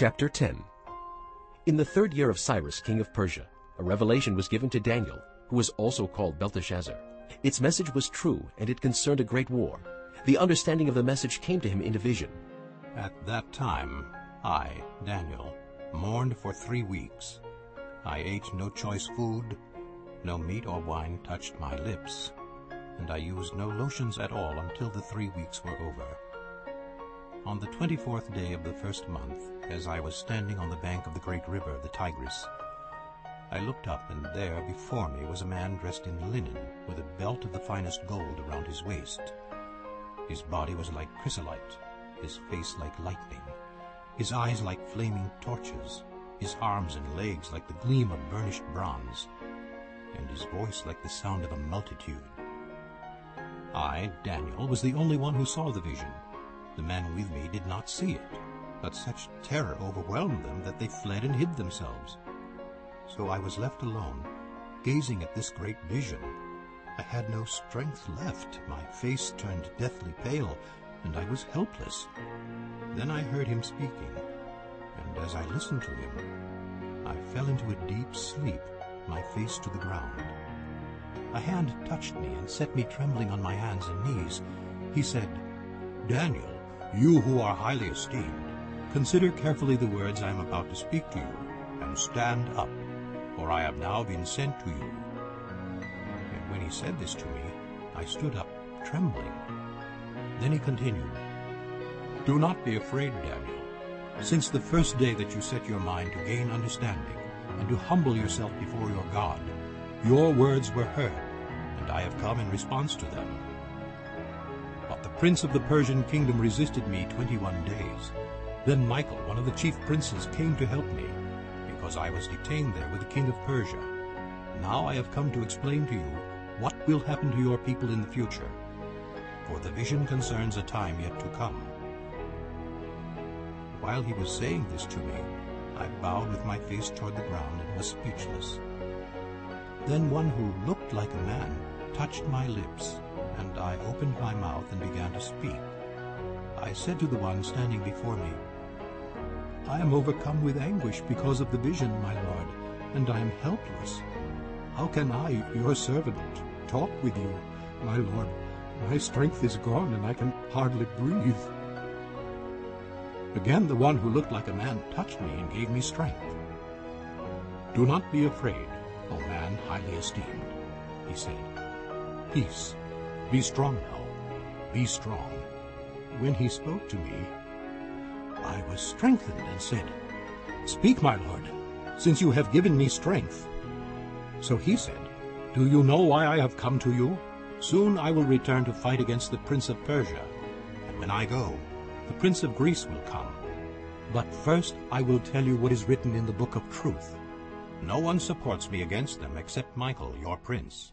Chapter 10 In the third year of Cyrus, king of Persia, a revelation was given to Daniel, who was also called Belteshazzar. Its message was true, and it concerned a great war. The understanding of the message came to him in a vision. At that time, I, Daniel, mourned for three weeks. I ate no choice food, no meat or wine touched my lips, and I used no lotions at all until the three weeks were over. On the twenty-fourth day of the first month, as I was standing on the bank of the great river, the Tigris, I looked up, and there before me was a man dressed in linen, with a belt of the finest gold around his waist. His body was like chrysolite, his face like lightning, his eyes like flaming torches, his arms and legs like the gleam of burnished bronze, and his voice like the sound of a multitude. I, Daniel, was the only one who saw the vision. The men with me did not see it, but such terror overwhelmed them that they fled and hid themselves. So I was left alone, gazing at this great vision. I had no strength left, my face turned deathly pale, and I was helpless. Then I heard him speaking, and as I listened to him, I fell into a deep sleep, my face to the ground. A hand touched me and set me trembling on my hands and knees. He said, Daniel, you who are highly esteemed, consider carefully the words I am about to speak to you, and stand up, for I have now been sent to you. And when he said this to me, I stood up, trembling. Then he continued, Do not be afraid, Daniel. Since the first day that you set your mind to gain understanding, and to humble yourself before your God, your words were heard, and I have come in response to them. But the prince of the Persian kingdom resisted me twenty-one days. Then Michael, one of the chief princes, came to help me, because I was detained there with the king of Persia. Now I have come to explain to you what will happen to your people in the future, for the vision concerns a time yet to come. While he was saying this to me, I bowed with my face toward the ground and was speechless. Then one who looked like a man touched my lips, and I opened my mouth and began to speak. I said to the one standing before me, I am overcome with anguish because of the vision, my lord, and I am helpless. How can I, your servant, talk with you, my lord? My strength is gone, and I can hardly breathe. Again the one who looked like a man touched me and gave me strength. Do not be afraid, O man highly esteemed, he said. Peace, be strong now, be strong. When he spoke to me, I was strengthened and said, Speak, my lord, since you have given me strength. So he said, Do you know why I have come to you? Soon I will return to fight against the prince of Persia, and when I go, the prince of Greece will come. But first I will tell you what is written in the book of truth. No one supports me against them except Michael, your prince.